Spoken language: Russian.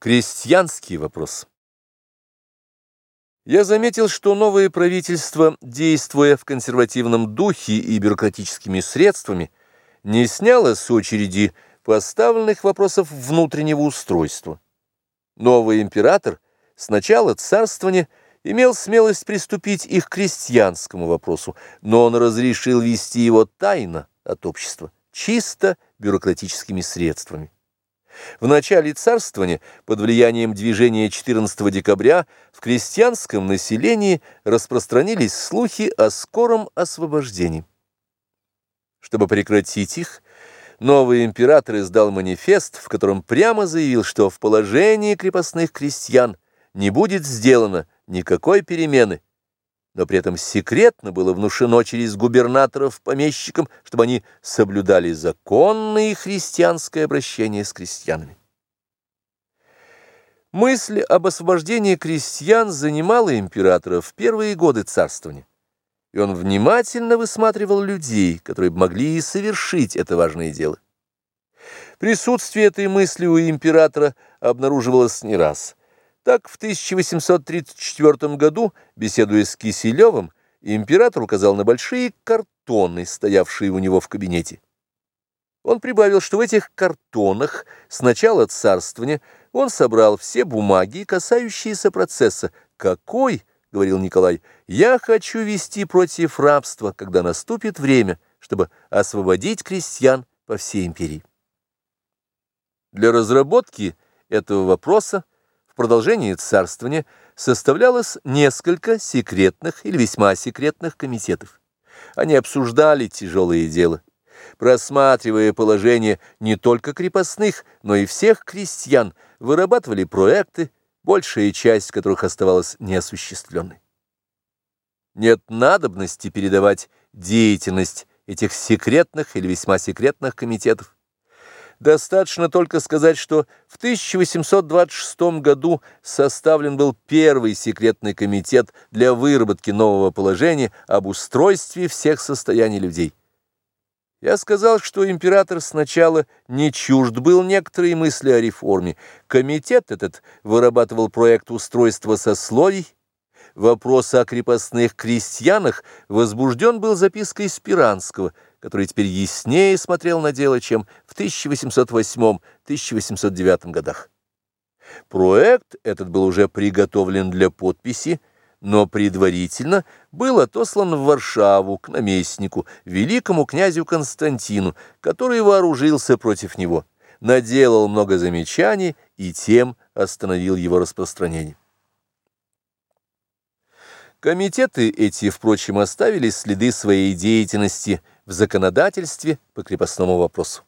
Крестьянский вопрос. Я заметил, что новое правительство, действуя в консервативном духе и бюрократическими средствами, не сняло с очереди поставленных вопросов внутреннего устройства. Новый император с начала царствования имел смелость приступить и к крестьянскому вопросу, но он разрешил вести его тайно от общества, чисто бюрократическими средствами. В начале царствования, под влиянием движения 14 декабря, в крестьянском населении распространились слухи о скором освобождении. Чтобы прекратить их, новый император издал манифест, в котором прямо заявил, что в положении крепостных крестьян не будет сделано никакой перемены, но при этом секретно было внушено через губернаторов помещикам, чтобы они соблюдали законное христианское обращение с крестьянами. Мысль об освобождении крестьян занимала императора в первые годы царствования, и он внимательно высматривал людей, которые могли и совершить это важное дело. Присутствие этой мысли у императора обнаруживалось не раз – так, в 1834 году, беседуя с Киселевым, император указал на большие картоны, стоявшие у него в кабинете. Он прибавил, что в этих картонах с начала царствования он собрал все бумаги, касающиеся процесса. «Какой, — говорил Николай, — я хочу вести против рабства, когда наступит время, чтобы освободить крестьян по всей империи». Для разработки этого вопроса продолжении царствования составлялось несколько секретных или весьма секретных комитетов. Они обсуждали тяжелые дела, просматривая положение не только крепостных, но и всех крестьян, вырабатывали проекты, большая часть которых оставалась неосуществленной. Нет надобности передавать деятельность этих секретных или весьма секретных комитетов. Достаточно только сказать, что в 1826 году составлен был первый секретный комитет для выработки нового положения об устройстве всех состояний людей. Я сказал, что император сначала не чужд был некоторые мысли о реформе. Комитет этот вырабатывал проект устройства сословий, Вопрос о крепостных крестьянах возбужден был запиской Спиранского, который теперь яснее смотрел на дело, чем в 1808-1809 годах. Проект этот был уже приготовлен для подписи, но предварительно был отослан в Варшаву к наместнику, великому князю Константину, который вооружился против него, наделал много замечаний и тем остановил его распространение. Комитеты эти, впрочем, оставили следы своей деятельности в законодательстве по крепостному вопросу.